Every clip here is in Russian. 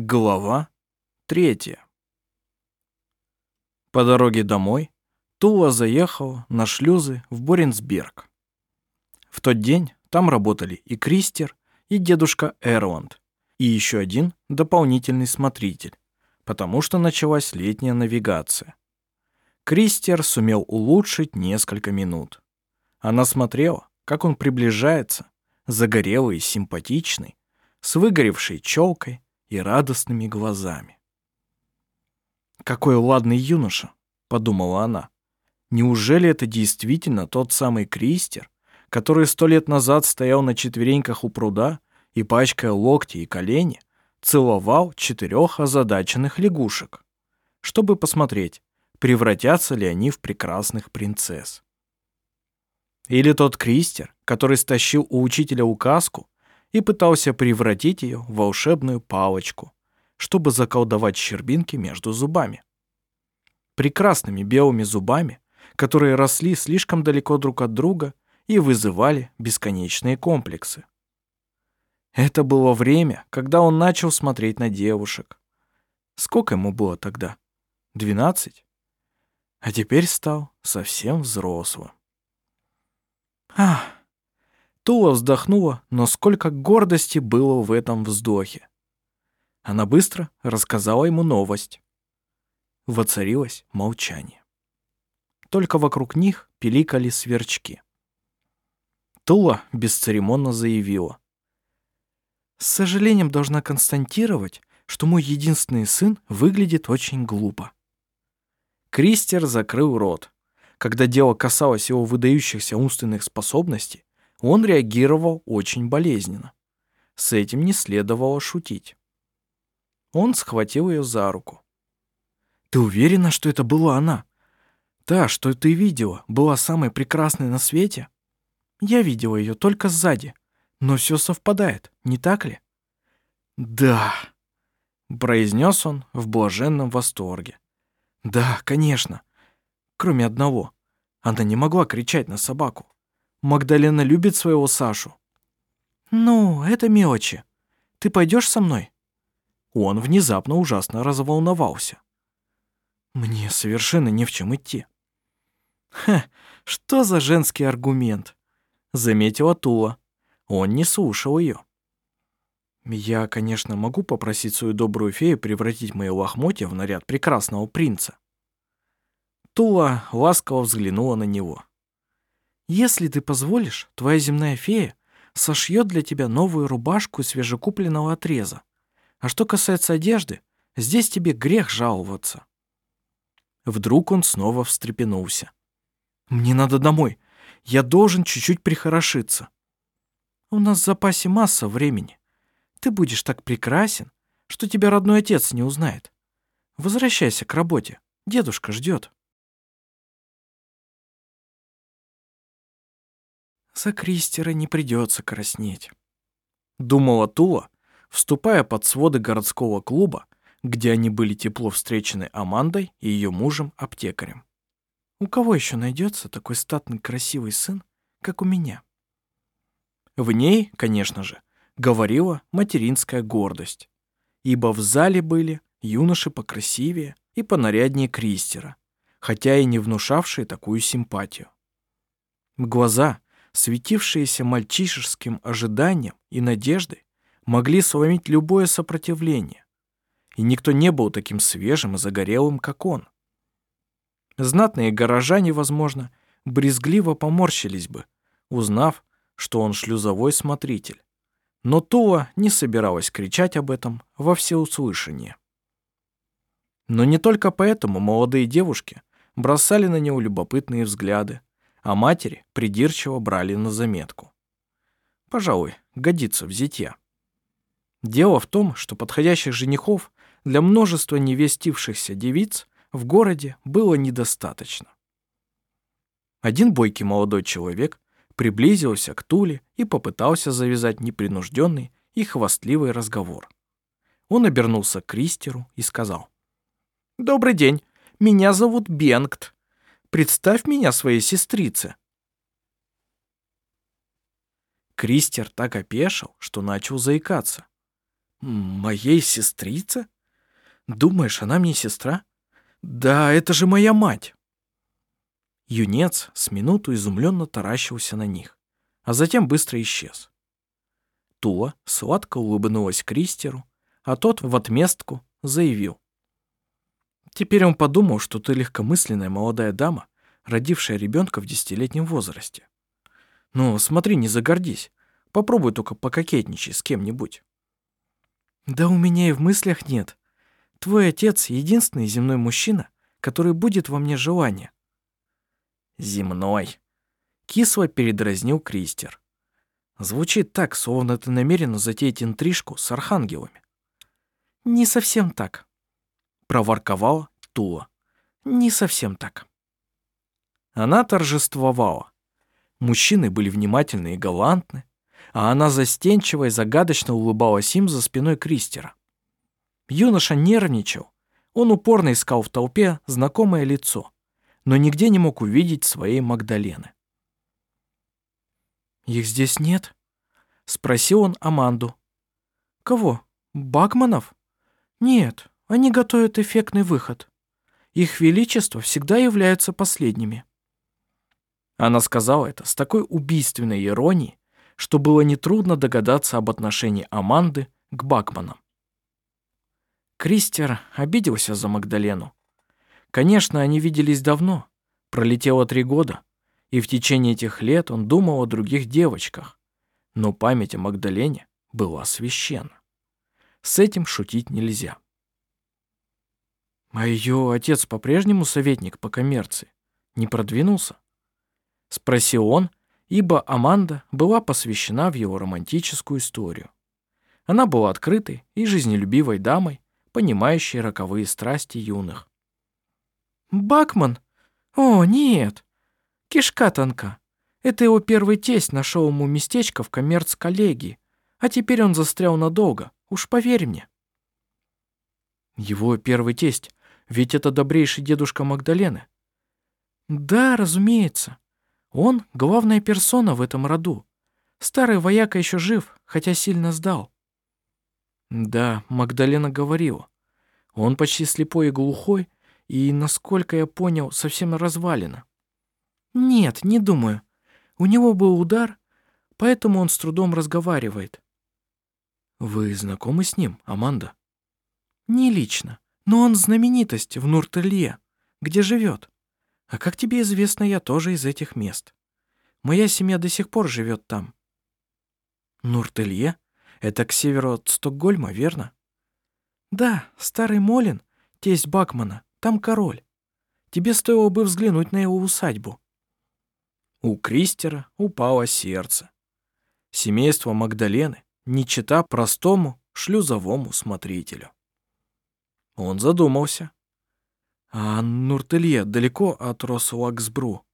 Глава третья. По дороге домой Тула заехал на шлюзы в Боренсберг. В тот день там работали и Кристер, и дедушка Эрланд, и еще один дополнительный смотритель, потому что началась летняя навигация. Кристер сумел улучшить несколько минут. Она смотрела, как он приближается, загорелый и симпатичный, с выгоревшей челкой, и радостными глазами. «Какой ладный юноша!» — подумала она. «Неужели это действительно тот самый Кристер, который сто лет назад стоял на четвереньках у пруда и, пачкая локти и колени, целовал четырех озадаченных лягушек, чтобы посмотреть, превратятся ли они в прекрасных принцесс? Или тот Кристер, который стащил у учителя указку и пытался превратить ее в волшебную палочку, чтобы заколдовать щербинки между зубами. Прекрасными белыми зубами, которые росли слишком далеко друг от друга и вызывали бесконечные комплексы. Это было время, когда он начал смотреть на девушек. Сколько ему было тогда? Двенадцать? А теперь стал совсем взрослым. Ах, Тула вздохнула, но сколько гордости было в этом вздохе. Она быстро рассказала ему новость. Воцарилось молчание. Только вокруг них пиликали сверчки. Тула бесцеремонно заявила. «С сожалением должна констатировать, что мой единственный сын выглядит очень глупо». Кристер закрыл рот. Когда дело касалось его выдающихся умственных способностей, он реагировал очень болезненно. С этим не следовало шутить. Он схватил ее за руку. «Ты уверена, что это была она? Та, что ты видела, была самой прекрасной на свете?» «Я видела ее только сзади, но все совпадает, не так ли?» «Да», — произнес он в блаженном восторге. «Да, конечно. Кроме одного. Она не могла кричать на собаку. Магдалена любит своего Сашу. Ну, это мелочи. Ты пойдешь со мной? Он внезапно ужасно разволновался. Мне совершенно не в чем идти. Ха, что за женский аргумент? Заметила Тула. Он не слушал ее. Я, конечно, могу попросить свою добрую фею превратить мои лохмотья в наряд прекрасного принца. Тула ласково взглянула на него. Если ты позволишь, твоя земная фея сошьет для тебя новую рубашку из свежекупленного отреза. А что касается одежды, здесь тебе грех жаловаться. Вдруг он снова встрепенулся. Мне надо домой. Я должен чуть-чуть прихорошиться. У нас в запасе масса времени. Ты будешь так прекрасен, что тебя родной отец не узнает. Возвращайся к работе. Дедушка ждет. За Кристера не придется краснеть. Думала Тула, вступая под своды городского клуба, где они были тепло встречены Амандой и ее мужем-аптекарем. У кого еще найдется такой статный красивый сын, как у меня? В ней, конечно же, говорила материнская гордость, ибо в зале были юноши покрасивее и понаряднее Кристера, хотя и не внушавшие такую симпатию. Глаза, светившиеся мальчишеским ожиданием и надеждой, могли сломить любое сопротивление, и никто не был таким свежим и загорелым, как он. Знатные горожане, возможно, брезгливо поморщились бы, узнав, что он шлюзовой смотритель. Но Тула не собиралась кричать об этом во всеуслышание. Но не только поэтому молодые девушки бросали на него любопытные взгляды, а матери придирчиво брали на заметку. Пожалуй, годится в зятья. Дело в том, что подходящих женихов для множества невестившихся девиц в городе было недостаточно. Один бойкий молодой человек приблизился к Туле и попытался завязать непринужденный и хвастливый разговор. Он обернулся к Кристеру и сказал. «Добрый день, меня зовут Бенгт. Представь меня своей сестрице». Кристер так опешил, что начал заикаться. Моей сестрице? Думаешь, она мне сестра? Да, это же моя мать. Юнец с минуту изумленно таращился на них, а затем быстро исчез. Тула сладко улыбнулась Кристеру, а тот в отместку заявил. Теперь он подумал, что ты легкомысленная молодая дама, родившая ребенка в десятилетнем возрасте. Ну, смотри, не загордись. Попробуй только пококетничай с кем-нибудь. Да у меня и в мыслях нет. Твой отец — единственный земной мужчина, который будет во мне желание. Земной. Кисло передразнил Кристер. Звучит так, словно ты намерена затеять интрижку с архангелами. Не совсем так. Проворковала Тула. Не совсем так. Она торжествовала. Мужчины были внимательны и галантны, а она застенчиво и загадочно улыбалась им за спиной Кристера. Юноша нервничал. Он упорно искал в толпе знакомое лицо, но нигде не мог увидеть своей Магдалены. «Их здесь нет?» — спросил он Аманду. «Кого? Бакманов?» «Нет, они готовят эффектный выход. Их величество всегда являются последними». Она сказала это с такой убийственной иронией, что было нетрудно догадаться об отношении Аманды к Бакманам. Кристер обиделся за Магдалену. Конечно, они виделись давно, пролетело три года, и в течение этих лет он думал о других девочках, но память о Магдалене была священна. С этим шутить нельзя. А ее отец по-прежнему советник по коммерции. Не продвинулся? Спросил он, ибо Аманда была посвящена в его романтическую историю. Она была открытой и жизнелюбивой дамой, понимающей роковые страсти юных. «Бакман? О, нет! Кишка тонка. Это его первый тесть нашел ему местечко в коммерц-коллегии, а теперь он застрял надолго, уж поверь мне». «Его первый тесть, ведь это добрейший дедушка Магдалены». «Да, разумеется. Он — главная персона в этом роду. Старый вояка еще жив, хотя сильно сдал. Да, Магдалена говорила. Он почти слепой и глухой, и, насколько я понял, совсем развалено. Нет, не думаю. У него был удар, поэтому он с трудом разговаривает. Вы знакомы с ним, Аманда? Не лично, но он знаменитость в Нуртелье, где живет. А как тебе известно, я тоже из этих мест. Моя семья до сих пор живет там. Нуртелье? Это к северу от Стокгольма, верно? Да, старый Молин, тесть Бакмана, там король. Тебе стоило бы взглянуть на его усадьбу. У Кристера упало сердце. Семейство Магдалены не чита простому шлюзовому смотрителю. Он задумался. А Нуртелье далеко от Росуаксбру?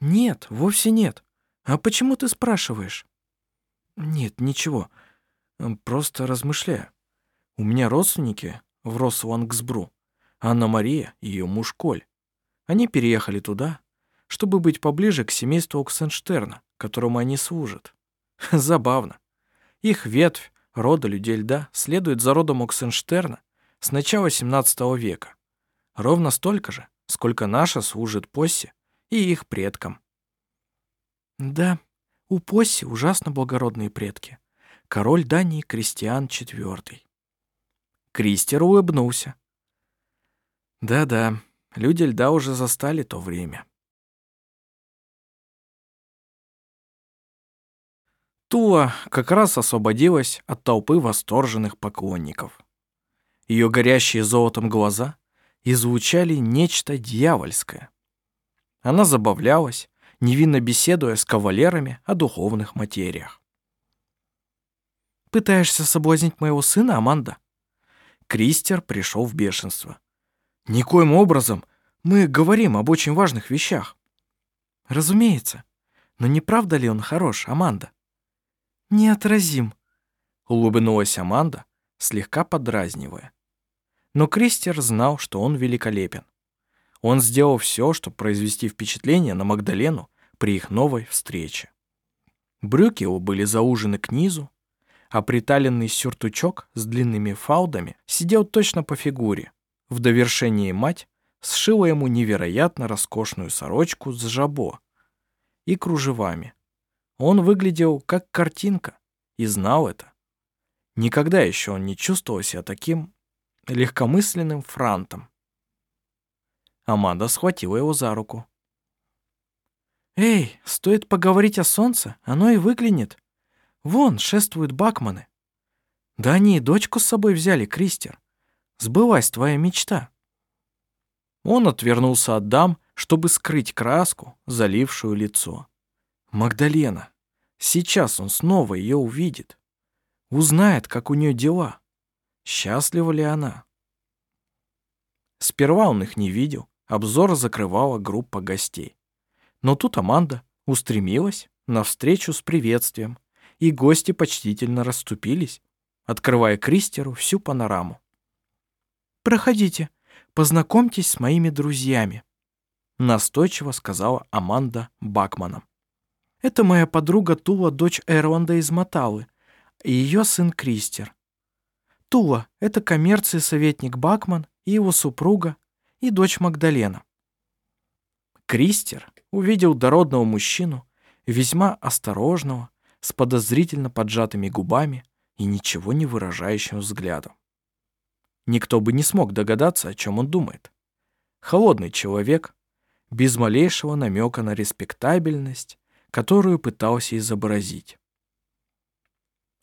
Нет, вовсе нет. А почему ты спрашиваешь? Нет, ничего. Просто размышляю. У меня родственники в Росуангсбру. Анна-Мария и ее муж Коль. Они переехали туда, чтобы быть поближе к семейству Оксенштерна, которому они служат. Забавно. Их ветвь рода людей льда следует за родом Оксенштерна с начала 17 века. Ровно столько же, сколько наша служит Поссе и их предкам. Да, у Посси ужасно благородные предки. Король Дании Кристиан IV. Кристер улыбнулся. Да-да, люди льда уже застали то время. Тула как раз освободилась от толпы восторженных поклонников. Ее горящие золотом глаза излучали нечто дьявольское. Она забавлялась, невинно беседуя с кавалерами о духовных материях. «Пытаешься соблазнить моего сына, Аманда?» Кристер пришел в бешенство. «Никоим образом. Мы говорим об очень важных вещах». «Разумеется. Но не правда ли он хорош, Аманда?» «Неотразим», — улыбнулась Аманда, слегка подразнивая. Но Кристер знал, что он великолепен. Он сделал все, чтобы произвести впечатление на Магдалену при их новой встрече. Брюки его были заужены к низу, а приталенный сюртучок с длинными фаудами сидел точно по фигуре. В довершении мать сшила ему невероятно роскошную сорочку с жабо и кружевами. Он выглядел как картинка и знал это. Никогда еще он не чувствовал себя таким легкомысленным франтом. Аманда схватила его за руку. «Эй, стоит поговорить о солнце, оно и выглянет. Вон шествуют бакманы. Да они и дочку с собой взяли, Кристер. Сбылась твоя мечта». Он отвернулся от дам, чтобы скрыть краску, залившую лицо. Магдалена. Сейчас он снова ее увидит. Узнает, как у нее дела. Счастлива ли она? Сперва он их не видел, обзор закрывала группа гостей. Но тут Аманда устремилась навстречу с приветствием, и гости почтительно расступились, открывая Кристеру всю панораму. «Проходите, познакомьтесь с моими друзьями», настойчиво сказала Аманда Бакманом. «Это моя подруга Тула, дочь Эрланда из Маталы, и ее сын Кристер. Тула — это коммерции советник Бакман и его супруга, и дочь Магдалена. Кристер увидел дородного мужчину, весьма осторожного, с подозрительно поджатыми губами и ничего не выражающим взглядом. Никто бы не смог догадаться, о чем он думает. Холодный человек, без малейшего намека на респектабельность, которую пытался изобразить.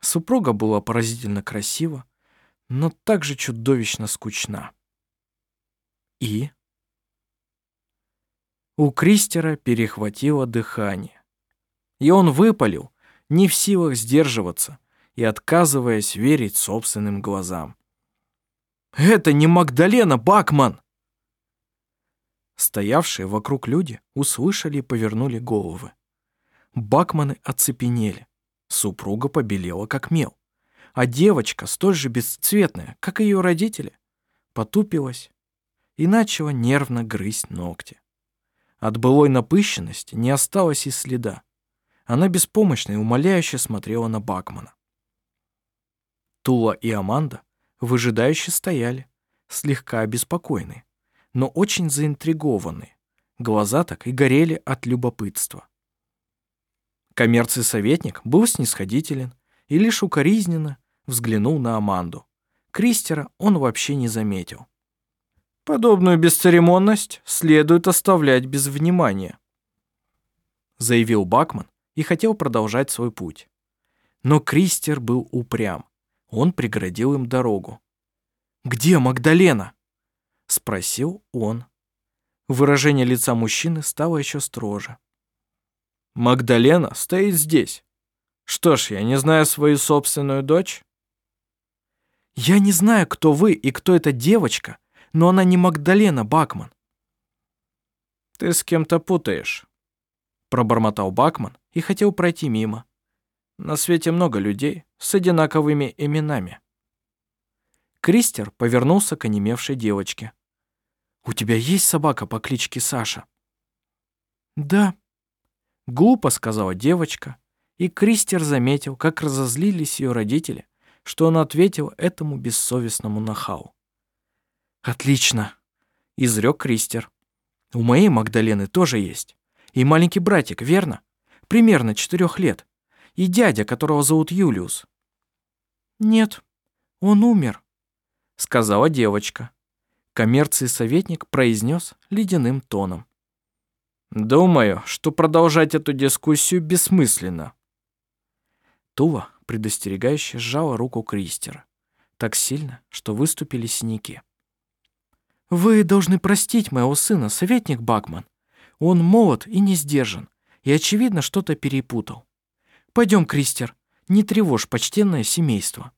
Супруга была поразительно красива, но также чудовищно скучна. И у Кристера перехватило дыхание. И он выпалил, не в силах сдерживаться и отказываясь верить собственным глазам. «Это не Магдалена Бакман!» Стоявшие вокруг люди услышали и повернули головы. Бакманы оцепенели. Супруга побелела, как мел. А девочка, столь же бесцветная, как и ее родители, потупилась и начала нервно грызть ногти. От былой напыщенности не осталось и следа. Она беспомощно и умоляюще смотрела на Бакмана. Тула и Аманда выжидающе стояли, слегка обеспокоенные, но очень заинтригованные. Глаза так и горели от любопытства. Коммерций советник был снисходителен и лишь укоризненно взглянул на Аманду. Кристера он вообще не заметил. Подобную бесцеремонность следует оставлять без внимания, заявил Бакман и хотел продолжать свой путь. Но Кристер был упрям. Он преградил им дорогу. «Где Магдалена?» — спросил он. Выражение лица мужчины стало еще строже. «Магдалена стоит здесь. Что ж, я не знаю свою собственную дочь?» «Я не знаю, кто вы и кто эта девочка, но она не Магдалена Бакман. Ты с кем-то путаешь, пробормотал Бакман и хотел пройти мимо. На свете много людей с одинаковыми именами. Кристер повернулся к онемевшей девочке. «У тебя есть собака по кличке Саша?» «Да», — глупо сказала девочка, и Кристер заметил, как разозлились ее родители, что он ответил этому бессовестному нахалу. «Отлично», — изрек Кристер. «У моей Магдалены тоже есть. И маленький братик, верно? Примерно четырех лет. И дядя, которого зовут Юлиус». «Нет, он умер», — сказала девочка. Коммерции советник произнес ледяным тоном. «Думаю, что продолжать эту дискуссию бессмысленно». Тула предостерегающе сжала руку Кристера так сильно, что выступили синяки. «Вы должны простить моего сына, советник Бакман. Он молод и не сдержан, и, очевидно, что-то перепутал. Пойдем, Кристер, не тревожь почтенное семейство».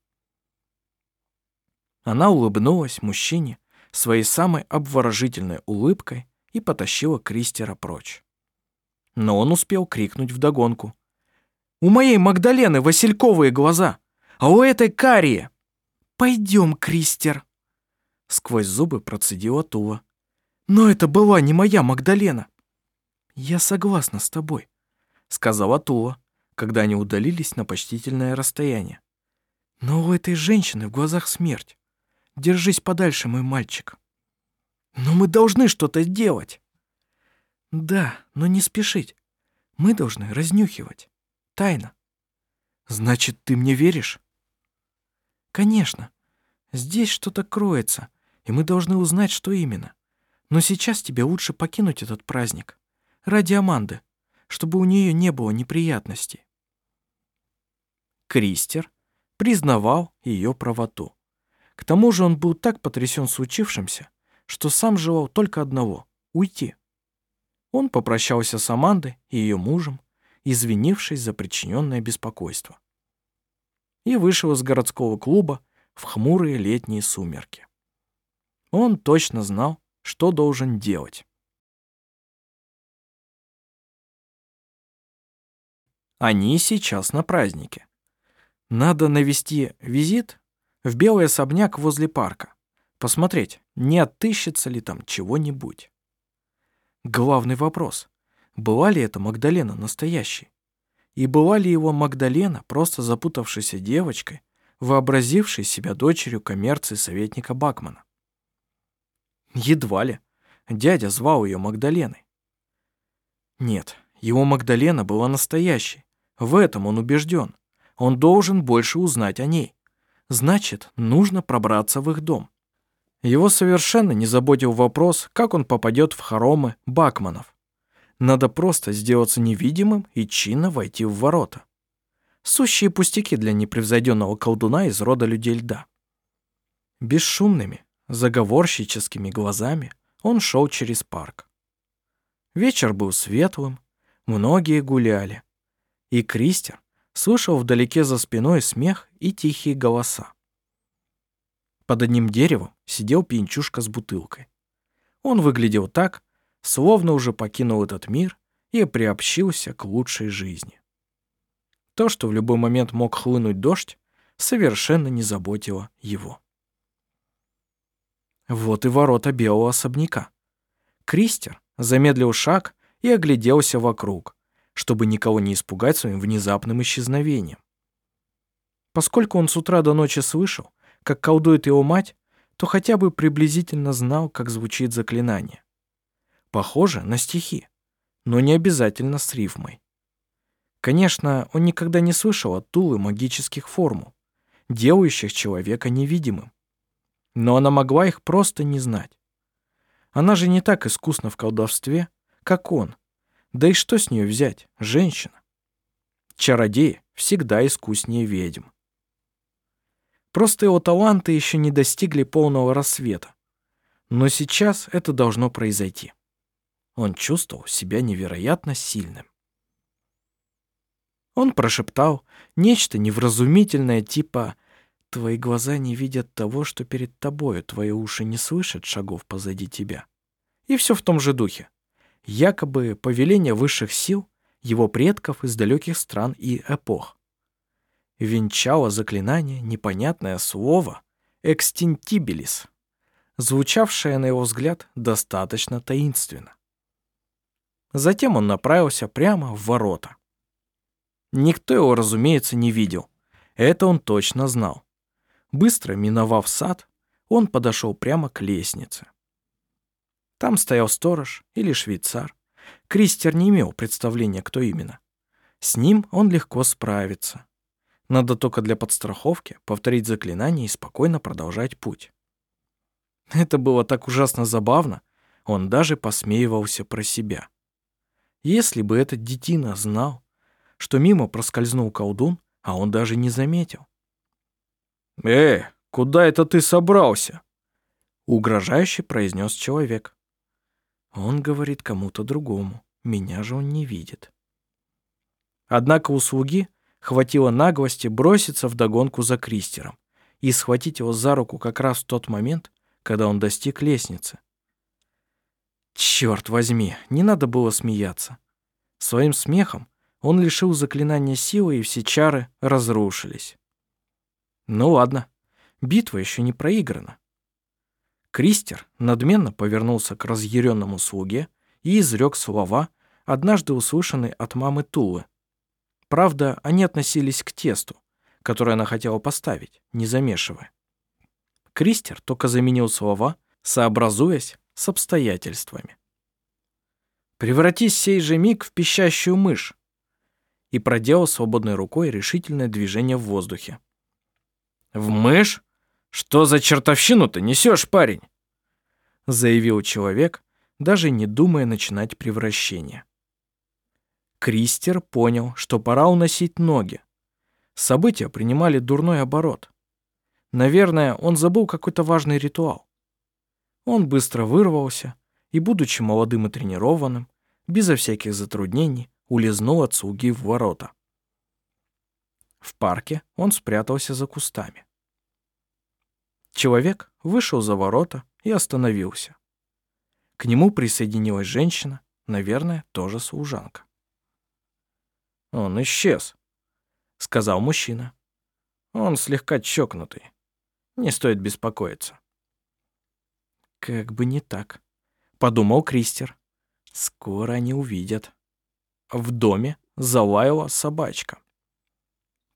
Она улыбнулась мужчине своей самой обворожительной улыбкой и потащила Кристера прочь. Но он успел крикнуть вдогонку. «У моей Магдалены васильковые глаза, а у этой карие!» «Пойдем, Кристер!» Сквозь зубы процедила Тула. «Но это была не моя Магдалена!» «Я согласна с тобой», — сказала Тула, когда они удалились на почтительное расстояние. Но у этой женщины в глазах смерть. Держись подальше, мой мальчик. Но мы должны что-то делать. Да, но не спешить. Мы должны разнюхивать. Тайно. Значит, ты мне веришь? Конечно. Здесь что-то кроется, и мы должны узнать, что именно. Но сейчас тебе лучше покинуть этот праздник. Ради Аманды, чтобы у нее не было неприятностей. Кристер признавал ее правоту. К тому же он был так потрясен случившимся, что сам желал только одного — уйти. Он попрощался с Амандой и ее мужем, извинившись за причиненное беспокойство. И вышел из городского клуба в хмурые летние сумерки. Он точно знал, что должен делать. Они сейчас на празднике. Надо навести визит в белый особняк возле парка. Посмотреть, не отыщется ли там чего-нибудь. Главный вопрос. Была ли это Магдалена настоящей? И была ли его Магдалена просто запутавшейся девочкой, вообразившей себя дочерью коммерции советника Бакмана? Едва ли. Дядя звал ее Магдаленой. Нет, его Магдалена была настоящей. В этом он убежден. Он должен больше узнать о ней. Значит, нужно пробраться в их дом. Его совершенно не заботил вопрос, как он попадет в хоромы Бакманов. Надо просто сделаться невидимым и чинно войти в ворота. Сущие пустяки для непревзойденного колдуна из рода людей льда. Бесшумными, заговорщическими глазами он шел через парк. Вечер был светлым, многие гуляли, и Кристер слышал вдалеке за спиной смех и тихие голоса. Под одним деревом сидел пьянчушка с бутылкой. Он выглядел так, словно уже покинул этот мир и приобщился к лучшей жизни. То, что в любой момент мог хлынуть дождь, совершенно не заботило его. Вот и ворота белого особняка. Кристер замедлил шаг и огляделся вокруг, чтобы никого не испугать своим внезапным исчезновением. Поскольку он с утра до ночи слышал, как колдует его мать, то хотя бы приблизительно знал, как звучит заклинание. Похоже на стихи, но не обязательно с рифмой. Конечно, он никогда не слышал от Тулы магических формул, делающих человека невидимым. Но она могла их просто не знать. Она же не так искусна в колдовстве, как он. Да и что с нее взять, женщина? Чародеи всегда искуснее ведьм. Просто его таланты еще не достигли полного рассвета. Но сейчас это должно произойти. Он чувствовал себя невероятно сильным. Он прошептал нечто невразумительное типа «Твои глаза не видят того, что перед тобою, твои уши не слышат шагов позади тебя». И все в том же духе. Якобы повеление высших сил его предков из далеких стран и эпох венчало заклинание непонятное слово «экстинтибилис», звучавшее, на его взгляд, достаточно таинственно. Затем он направился прямо в ворота. Никто его, разумеется, не видел. Это он точно знал. Быстро миновав сад, он подошел прямо к лестнице. Там стоял сторож или швейцар. Кристер не имел представления, кто именно. С ним он легко справится. Надо только для подстраховки повторить заклинание и спокойно продолжать путь. Это было так ужасно забавно, он даже посмеивался про себя. Если бы этот детина знал, что мимо проскользнул колдун, а он даже не заметил. «Э, куда это ты собрался?» Угрожающе произнес человек. Он говорит кому-то другому, меня же он не видит. Однако у слуги хватило наглости броситься в догонку за Кристером и схватить его за руку как раз в тот момент, когда он достиг лестницы. Черт возьми, не надо было смеяться. Своим смехом он лишил заклинания силы, и все чары разрушились. Ну ладно, битва еще не проиграна. Кристер надменно повернулся к разъяренному слуге и изрек слова, однажды услышанные от мамы Тулы, Правда, они относились к тесту, которое она хотела поставить, не замешивая. Кристер только заменил слова, сообразуясь с обстоятельствами. «Превратись сей же миг в пищащую мышь!» и проделал свободной рукой решительное движение в воздухе. «В мышь? Что за чертовщину ты несешь, парень?» заявил человек, даже не думая начинать превращение. Кристер понял, что пора уносить ноги. События принимали дурной оборот. Наверное, он забыл какой-то важный ритуал. Он быстро вырвался и, будучи молодым и тренированным, безо всяких затруднений, улизнул от слуги в ворота. В парке он спрятался за кустами. Человек вышел за ворота и остановился. К нему присоединилась женщина, наверное, тоже служанка. «Он исчез», — сказал мужчина. «Он слегка чокнутый. Не стоит беспокоиться». «Как бы не так», — подумал Кристер. «Скоро они увидят». В доме залаяла собачка.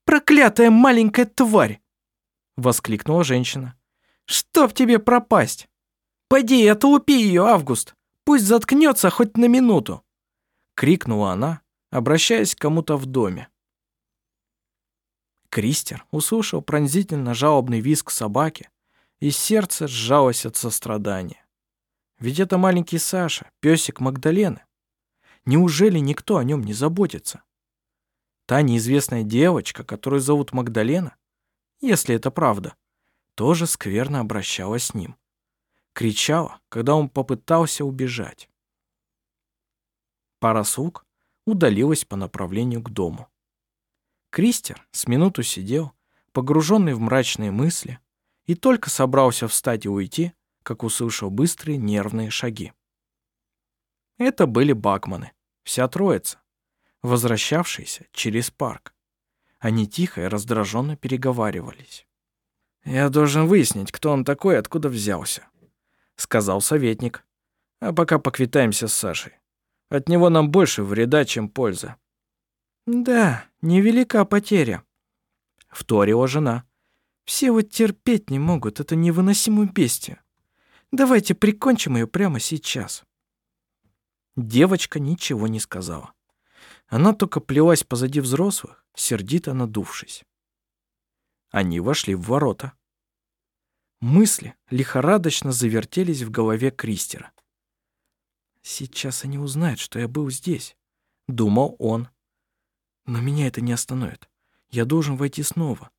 «Проклятая маленькая тварь!» — воскликнула женщина. «Чтоб тебе пропасть! Пойди, отлупи ее, Август! Пусть заткнется хоть на минуту!» — крикнула она, обращаясь к кому-то в доме. Кристер услышал пронзительно жалобный визг собаки, и сердце сжалось от сострадания. Ведь это маленький Саша, песик Магдалены. Неужели никто о нем не заботится? Та неизвестная девочка, которую зовут Магдалена, если это правда, тоже скверно обращалась с ним. Кричала, когда он попытался убежать. Пара слуг удалилась по направлению к дому. Кристер с минуту сидел, погруженный в мрачные мысли, и только собрался встать и уйти, как услышал быстрые нервные шаги. Это были Бакманы, вся троица, возвращавшиеся через парк. Они тихо и раздраженно переговаривались. «Я должен выяснить, кто он такой и откуда взялся», — сказал советник. «А пока поквитаемся с Сашей. От него нам больше вреда, чем польза». «Да, невелика потеря», — вторила жена. «Все вот терпеть не могут, это невыносимую бестию. Давайте прикончим ее прямо сейчас». Девочка ничего не сказала. Она только плелась позади взрослых, сердито надувшись. Они вошли в ворота. Мысли лихорадочно завертелись в голове Кристера. «Сейчас они узнают, что я был здесь», — думал он. «Но меня это не остановит. Я должен войти снова.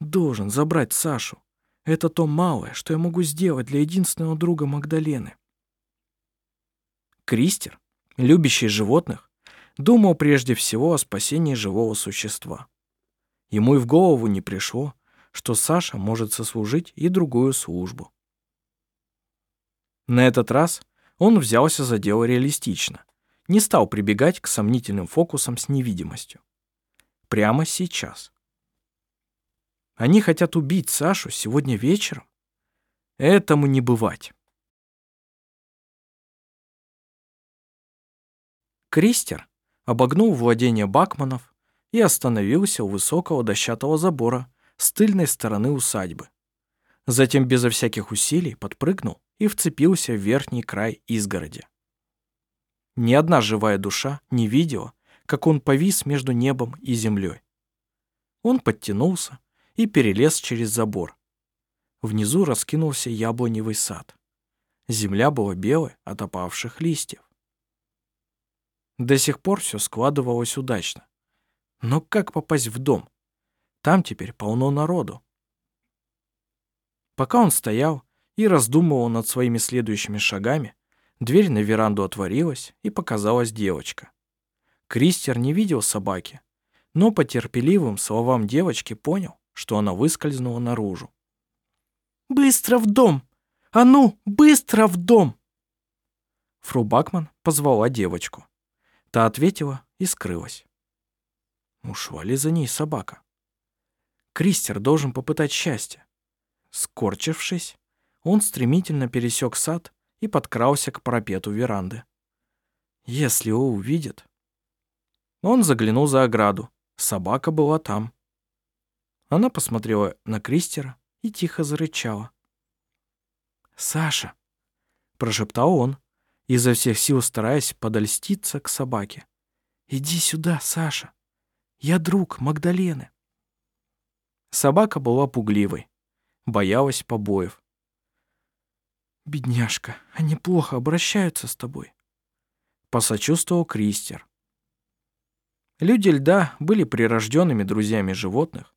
Должен забрать Сашу. Это то малое, что я могу сделать для единственного друга Магдалены». Кристер, любящий животных, думал прежде всего о спасении живого существа. Ему и в голову не пришло, что Саша может сослужить и другую службу. На этот раз он взялся за дело реалистично, не стал прибегать к сомнительным фокусам с невидимостью. Прямо сейчас. Они хотят убить Сашу сегодня вечером? Этому не бывать. Кристер обогнул владение Бакманов и остановился у высокого дощатого забора с тыльной стороны усадьбы. Затем безо всяких усилий подпрыгнул и вцепился в верхний край изгороди. Ни одна живая душа не видела, как он повис между небом и землей. Он подтянулся и перелез через забор. Внизу раскинулся яблоневый сад. Земля была белой от опавших листьев. До сих пор все складывалось удачно. Но как попасть в дом? Там теперь полно народу. Пока он стоял и раздумывал над своими следующими шагами, дверь на веранду отворилась, и показалась девочка. Кристер не видел собаки, но по терпеливым словам девочки понял, что она выскользнула наружу. «Быстро в дом! А ну, быстро в дом!» Фру Бакман позвала девочку. Та ответила и скрылась. Ушла ли за ней собака? Кристер должен попытать счастье. Скорчившись, он стремительно пересек сад и подкрался к парапету веранды. Если его увидит... Он заглянул за ограду. Собака была там. Она посмотрела на Кристера и тихо зарычала. «Саша!» — прошептал он, изо всех сил стараясь подольститься к собаке. «Иди сюда, Саша! Я друг Магдалены!» Собака была пугливой, боялась побоев. «Бедняжка, они плохо обращаются с тобой», — посочувствовал Кристер. Люди льда были прирожденными друзьями животных,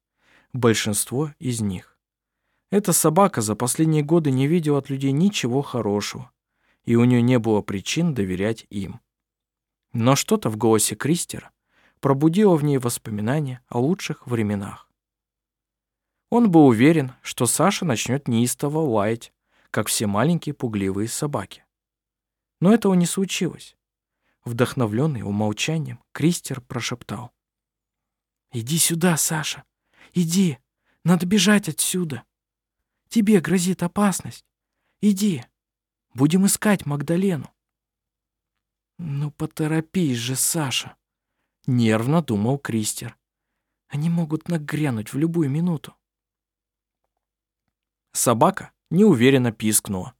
большинство из них. Эта собака за последние годы не видела от людей ничего хорошего, и у нее не было причин доверять им. Но что-то в голосе Кристера пробудило в ней воспоминания о лучших временах. Он был уверен, что Саша начнет неистово лаять, как все маленькие пугливые собаки. Но этого не случилось. Вдохновленный умолчанием, Кристер прошептал. «Иди сюда, Саша! Иди! Надо бежать отсюда! Тебе грозит опасность! Иди! Будем искать Магдалену!» «Ну, поторопись же, Саша!» — нервно думал Кристер. «Они могут нагрянуть в любую минуту». Собака неуверенно пискнула,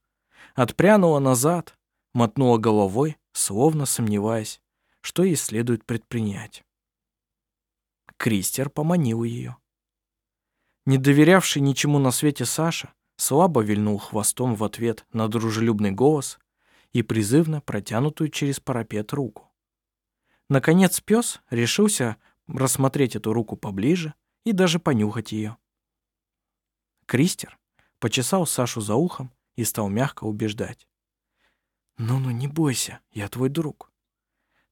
отпрянула назад, мотнула головой, словно сомневаясь, что ей следует предпринять. Кристер поманил ее. Не доверявший ничему на свете Саша слабо вильнул хвостом в ответ на дружелюбный голос и призывно протянутую через парапет руку. Наконец пес решился рассмотреть эту руку поближе и даже понюхать ее. Кристер почесал Сашу за ухом и стал мягко убеждать. «Ну-ну, не бойся, я твой друг.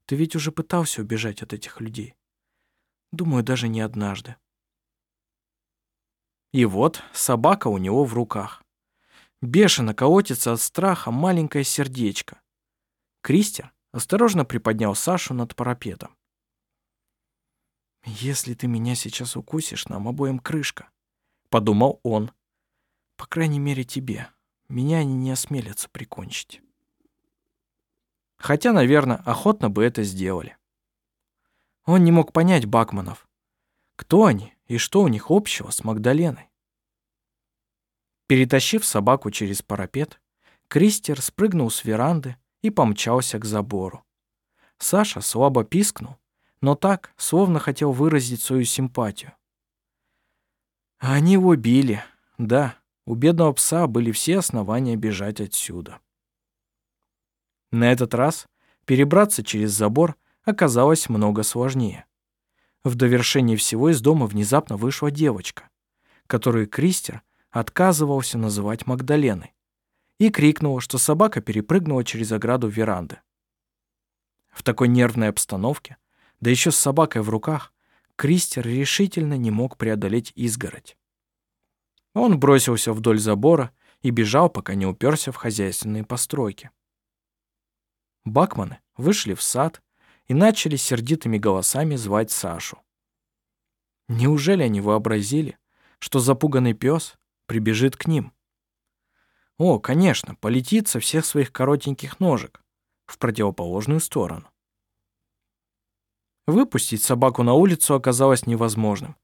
Ты ведь уже пытался убежать от этих людей. Думаю, даже не однажды». И вот собака у него в руках. Бешено колотится от страха маленькое сердечко. Кристер осторожно приподнял Сашу над парапетом. «Если ты меня сейчас укусишь, нам обоим крышка», — подумал он. «По крайней мере, тебе. Меня они не осмелятся прикончить». Хотя, наверное, охотно бы это сделали. Он не мог понять Бакманов. Кто они и что у них общего с Магдаленой? Перетащив собаку через парапет, Кристер спрыгнул с веранды и помчался к забору. Саша слабо пискнул, но так, словно хотел выразить свою симпатию. Они его били. Да, у бедного пса были все основания бежать отсюда. На этот раз перебраться через забор оказалось много сложнее. В довершении всего из дома внезапно вышла девочка, которую Кристер отказывался называть Магдаленой, и крикнула, что собака перепрыгнула через ограду веранды. В такой нервной обстановке, да еще с собакой в руках, Кристер решительно не мог преодолеть изгородь. Он бросился вдоль забора и бежал, пока не уперся в хозяйственные постройки. Бакманы вышли в сад и начали сердитыми голосами звать Сашу. Неужели они вообразили, что запуганный пес прибежит к ним? О, конечно, полетит со всех своих коротеньких ножек в противоположную сторону. Выпустить собаку на улицу оказалось невозможным.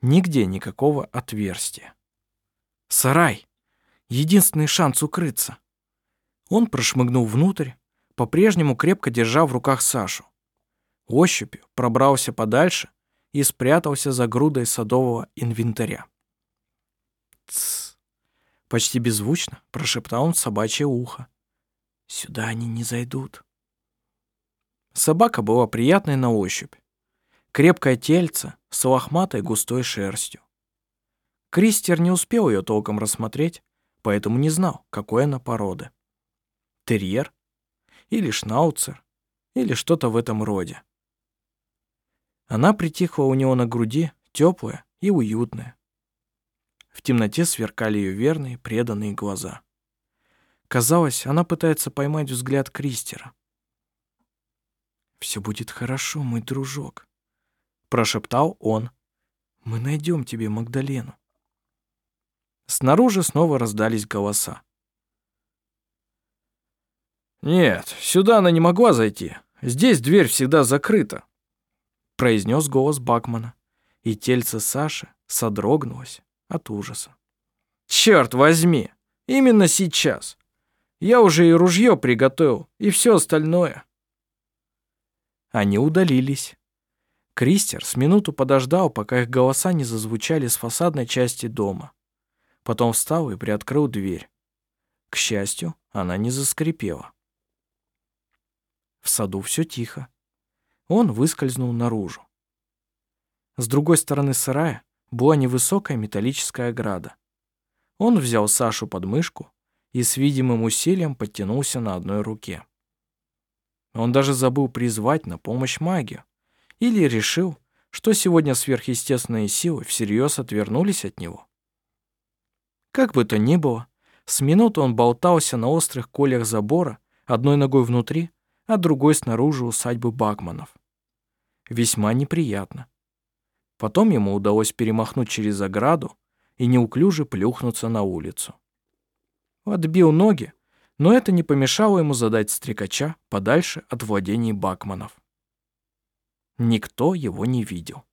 Нигде никакого отверстия. Сарай. Единственный шанс укрыться. Он прошмыгнул внутрь, по-прежнему крепко держа в руках Сашу. Ощупью пробрался подальше и спрятался за грудой садового инвентаря. «Тссс!» — почти беззвучно прошептал он собачье ухо. «Сюда они не зайдут». Собака была приятной на ощупь. Крепкое тельце с лохматой густой шерстью. Кристер не успел ее толком рассмотреть, поэтому не знал, какой она породы. Терьер или шнауцер, или что-то в этом роде. Она притихла у него на груди, теплая и уютная. В темноте сверкали ее верные, преданные глаза. Казалось, она пытается поймать взгляд Кристера. «Все будет хорошо, мой дружок», — прошептал он. «Мы найдем тебе Магдалену». Снаружи снова раздались голоса. «Нет, сюда она не могла зайти. Здесь дверь всегда закрыта», — произнес голос Бакмана, и тельце Саши содрогнулась от ужаса. «Черт возьми! Именно сейчас! Я уже и ружье приготовил, и все остальное!» Они удалились. Кристер с минуту подождал, пока их голоса не зазвучали с фасадной части дома. Потом встал и приоткрыл дверь. К счастью, она не заскрипела. В саду все тихо. Он выскользнул наружу. С другой стороны сарая была невысокая металлическая ограда. Он взял Сашу под мышку и с видимым усилием подтянулся на одной руке. Он даже забыл призвать на помощь магию. Или решил, что сегодня сверхъестественные силы всерьез отвернулись от него. Как бы то ни было, с минуты он болтался на острых колях забора, одной ногой внутри, а другой снаружи усадьбы Бакманов. Весьма неприятно. Потом ему удалось перемахнуть через ограду и неуклюже плюхнуться на улицу. Отбил ноги, но это не помешало ему задать стрекача подальше от владений Бакманов. Никто его не видел.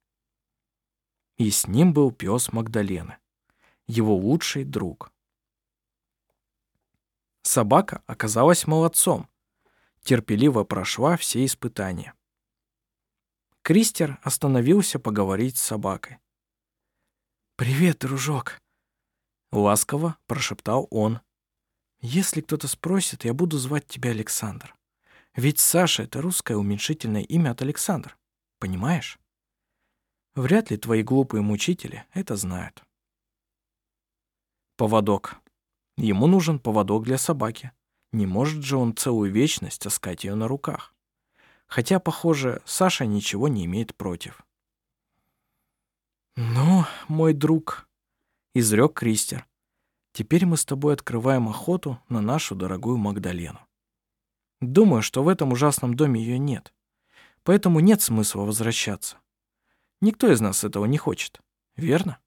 И с ним был пес Магдалены, его лучший друг. Собака оказалась молодцом, терпеливо прошла все испытания. Кристер остановился поговорить с собакой. «Привет, дружок!» Ласково прошептал он. «Если кто-то спросит, я буду звать тебя Александр. Ведь Саша — это русское уменьшительное имя от Александр. Понимаешь? Вряд ли твои глупые мучители это знают». Поводок. Ему нужен поводок для собаки. Не может же он целую вечность таскать ее на руках. Хотя, похоже, Саша ничего не имеет против. «Ну, мой друг», — изрек Кристер, — «теперь мы с тобой открываем охоту на нашу дорогую Магдалену. Думаю, что в этом ужасном доме ее нет, поэтому нет смысла возвращаться. Никто из нас этого не хочет, верно?»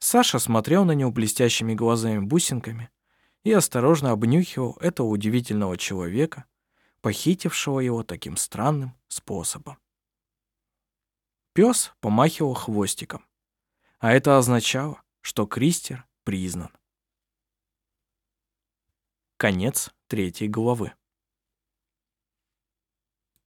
Саша смотрел на него блестящими глазами-бусинками и осторожно обнюхивал этого удивительного человека, похитившего его таким странным способом. Пес помахивал хвостиком, а это означало, что Кристер признан. Конец третьей главы.